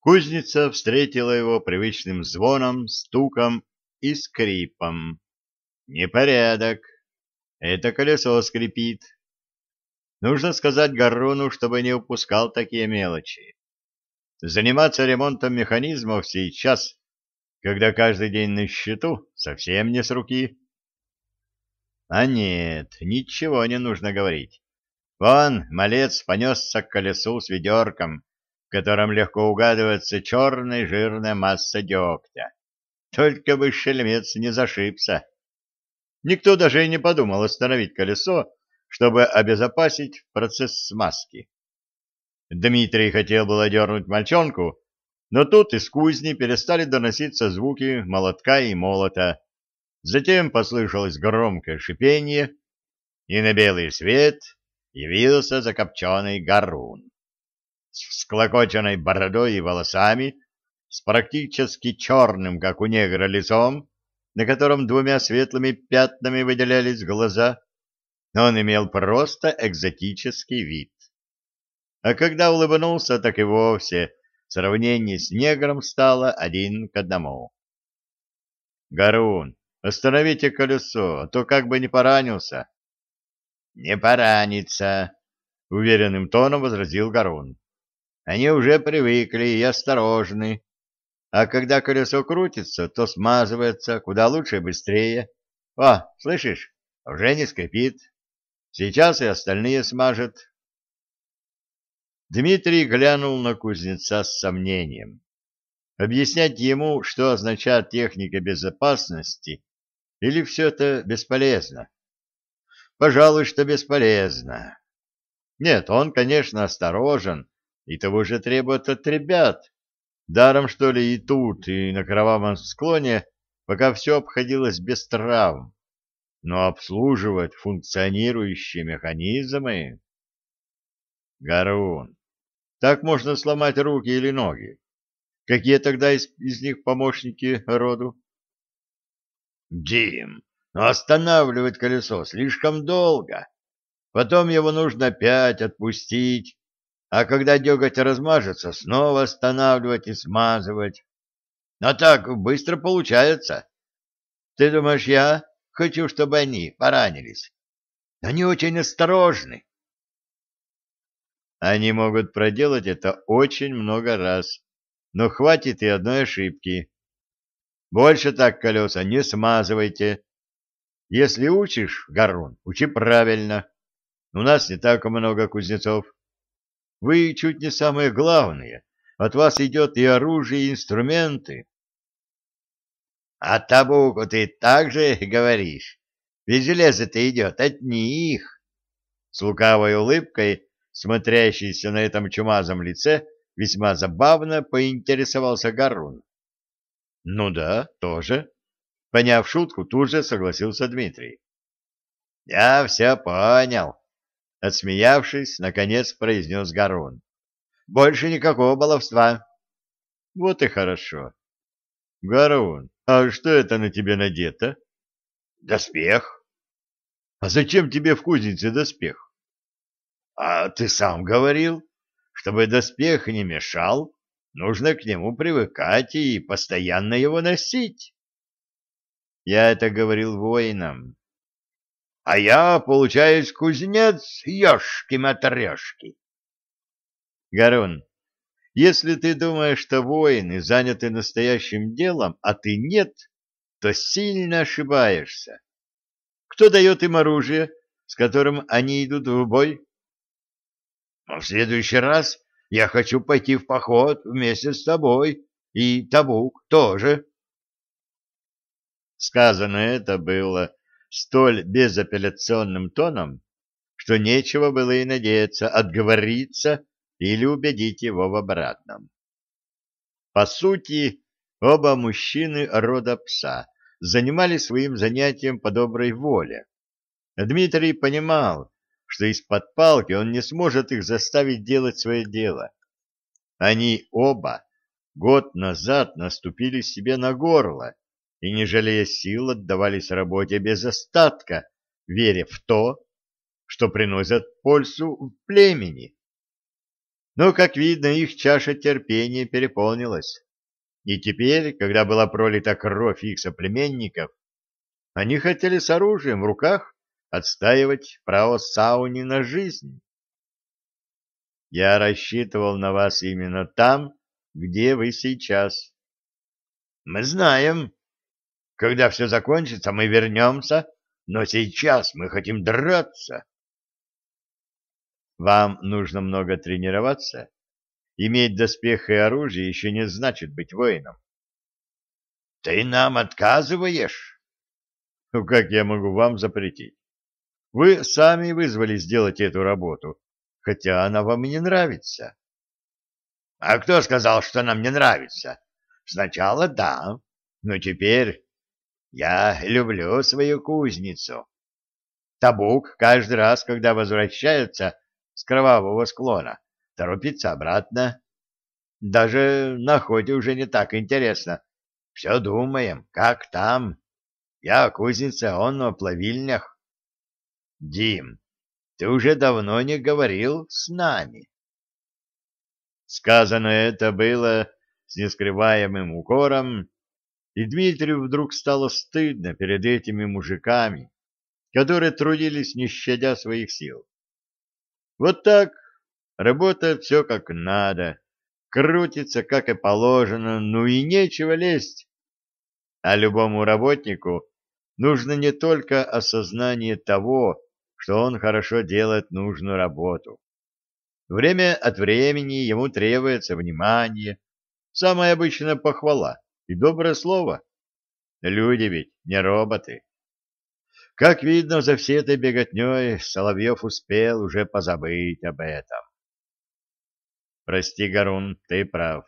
Кузница встретила его привычным звоном, стуком и скрипом. Непорядок. Это колесо скрипит. Нужно сказать Гаррону, чтобы не упускал такие мелочи. Заниматься ремонтом механизмов сейчас, когда каждый день на счету, совсем не с руки. А нет, ничего не нужно говорить. Вон, малец понесся к колесу с ведерком, в котором легко угадывается черная жирная масса дегтя. Только бы шельмец не зашибся. Никто даже и не подумал остановить колесо, чтобы обезопасить процесс смазки. Дмитрий хотел было дернуть мальчонку, но тут из кузни перестали доноситься звуки молотка и молота. Затем послышалось громкое шипение, и на белый свет явился закопченный гарун. С всклокоченной бородой и волосами, с практически черным, как у негра, лицом, на котором двумя светлыми пятнами выделялись глаза, он имел просто экзотический вид. А когда улыбнулся, так и вовсе сравнение с негром стало один к одному. «Гарун, остановите колесо, а то как бы не поранился». «Не поранится», — уверенным тоном возразил Гарун. «Они уже привыкли и осторожны. А когда колесо крутится, то смазывается куда лучше и быстрее. О, слышишь, уже не скрипит. Сейчас и остальные смажет». Дмитрий глянул на кузнеца с сомнением. Объяснять ему, что означает техника безопасности, или все это бесполезно? Пожалуй, что бесполезно. Нет, он, конечно, осторожен, и того же требует от ребят. Даром, что ли, и тут, и на кровавом склоне, пока все обходилось без травм. Но обслуживать функционирующие механизмы... Гарун, так можно сломать руки или ноги. Какие тогда из, из них помощники роду? Дим, но останавливать колесо слишком долго. Потом его нужно опять отпустить, а когда деготь размажется, снова останавливать и смазывать. Но так быстро получается. Ты думаешь, я хочу, чтобы они поранились? Они очень осторожны. Они могут проделать это очень много раз, но хватит и одной ошибки. Больше так колеса не смазывайте, если учишь, Гарун, учи правильно. У нас не так много кузнецов. Вы чуть не самые главные. От вас идет и оружие, и инструменты. А табуку ты так же говоришь? Ведь железо-то идет от них. С лукавой улыбкой, смотрящейся на этом чумазом лице, весьма забавно поинтересовался Гарун. — Ну да, тоже. Поняв шутку, тут же согласился Дмитрий. — Я все понял, — отсмеявшись, наконец произнес Гарун. — Больше никакого баловства. — Вот и хорошо. — Гарун, а что это на тебе надето? — Доспех. — А зачем тебе в кузнице доспех? — А ты сам говорил, чтобы доспех не мешал, нужно к нему привыкать и постоянно его носить. Я это говорил воинам. А я, получаюсь, кузнец, ешки-матрешки. Гарун, если ты думаешь, что воины заняты настоящим делом, а ты нет, то сильно ошибаешься. Кто дает им оружие, с которым они идут в бой? Но в следующий раз я хочу пойти в поход вместе с тобой, и Табук тоже. Сказано это было столь безапелляционным тоном, что нечего было и надеяться отговориться или убедить его в обратном. По сути, оба мужчины рода пса занимались своим занятием по доброй воле. Дмитрий понимал, что из-под палки он не сможет их заставить делать свое дело. Они оба год назад наступили себе на горло, и, не жалея сил, отдавались работе без остатка, веря в то, что приносят пользу в племени. Но, как видно, их чаша терпения переполнилась. И теперь, когда была пролита кровь их соплеменников, они хотели с оружием в руках отстаивать право Сауни на жизнь. Я рассчитывал на вас именно там, где вы сейчас. Мы знаем. Когда все закончится, мы вернемся, но сейчас мы хотим драться. Вам нужно много тренироваться. Иметь доспех и оружие еще не значит быть воином. Ты нам отказываешь? Ну, как я могу вам запретить? Вы сами вызвали сделать эту работу, хотя она вам и не нравится. А кто сказал, что нам не нравится? Сначала да, но теперь я люблю свою кузницу. Табук каждый раз, когда возвращается с кровавого склона, торопится обратно. Даже на охоте уже не так интересно. Все думаем, как там. Я о кузнице, он о плавильнях. Дим, ты уже давно не говорил с нами. Сказано это было с нескрываемым укором, и Дмитрию вдруг стало стыдно перед этими мужиками, которые трудились, не щадя своих сил. Вот так, работает все как надо, крутится как и положено, ну и нечего лезть. А любому работнику нужно не только осознание того, что он хорошо делает нужную работу. Время от времени ему требуется внимание, самая обычная похвала и доброе слово. Люди ведь не роботы. Как видно, за всей этой беготней Соловьев успел уже позабыть об этом. Прости, Гарун, ты прав.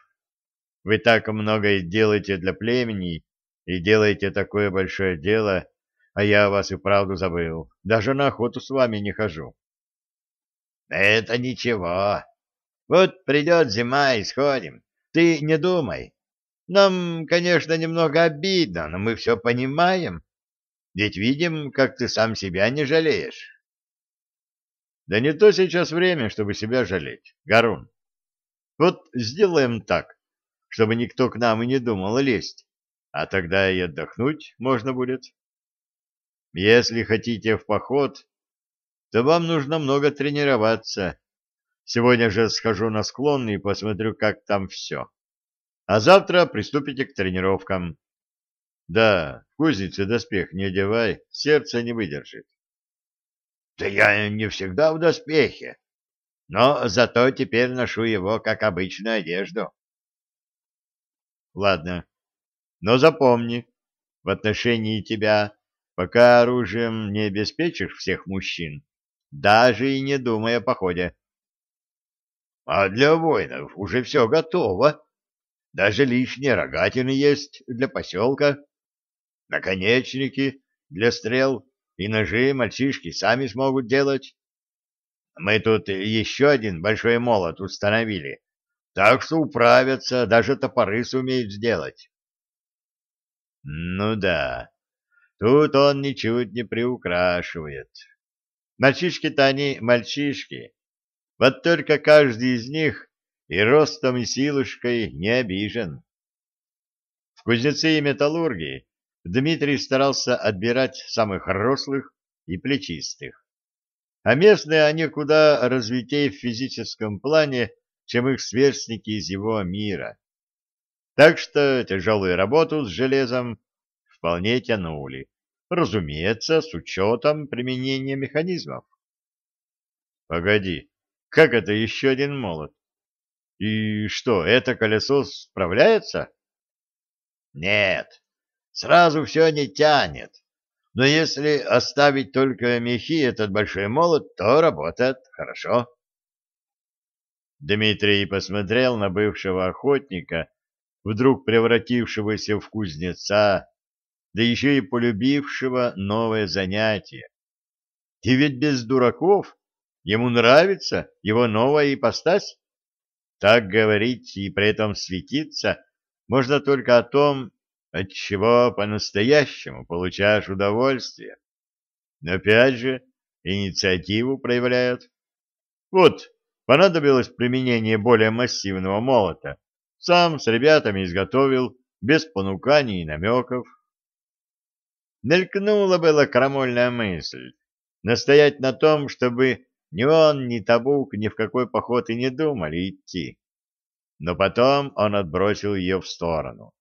Вы так много делаете для племени и делаете такое большое дело, а я вас и правду забыл. Даже на охоту с вами не хожу. Это ничего. Вот придет зима и сходим. Ты не думай. Нам, конечно, немного обидно, но мы все понимаем. Ведь видим, как ты сам себя не жалеешь. Да не то сейчас время, чтобы себя жалеть, Гарун. Вот сделаем так, чтобы никто к нам и не думал лезть, а тогда и отдохнуть можно будет. Если хотите в поход, то вам нужно много тренироваться. Сегодня же схожу на склон и посмотрю, как там все. А завтра приступите к тренировкам. Да, в кузнице доспех не одевай, сердце не выдержит. Да я не всегда в доспехе, но зато теперь ношу его как обычную одежду. Ладно, но запомни, в отношении тебя, пока оружием не обеспечишь всех мужчин, даже и не думай о походе. А для воинов уже все готово. Даже лишние рогатины есть для поселка наконечники для стрел и ножи мальчишки сами смогут делать. Мы тут еще один большой молот установили, так что управятся, даже топоры сумеют сделать. Ну да, тут он ничуть не приукрашивает. Мальчишки-то они мальчишки, вот только каждый из них и ростом, и силушкой не обижен. В кузнецы и металлургии Дмитрий старался отбирать самых рослых и плечистых. А местные они куда развитее в физическом плане, чем их сверстники из его мира. Так что тяжелую работу с железом вполне тянули, разумеется, с учетом применения механизмов. Погоди, как это еще один молот? И что, это колесо справляется? Нет, Сразу все не тянет. Но если оставить только мехи этот большой молот, то работает хорошо. Дмитрий посмотрел на бывшего охотника, вдруг превратившегося в кузнеца, да еще и полюбившего новое занятие. И ведь без дураков ему нравится его новая ипостась. Так говорить и при этом светиться можно только о том, от чего по-настоящему получаешь удовольствие. Но опять же, инициативу проявляют. Вот, Понадобилось применение более массивного молота. Сам с ребятами изготовил, без понуканий и намеков. Мелькнула была крамольная мысль настоять на том, чтобы ни он, ни Табук ни в какой поход и не думали идти. Но потом он отбросил ее в сторону.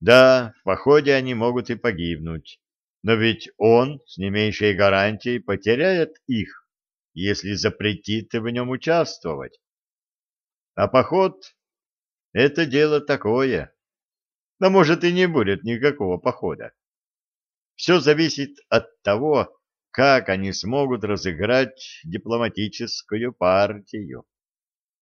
Да, в походе они могут и погибнуть, но ведь он с не меньшей гарантией потеряет их, если запретит в нем участвовать. А поход — это дело такое. Но, может, и не будет никакого похода. Все зависит от того, как они смогут разыграть дипломатическую партию.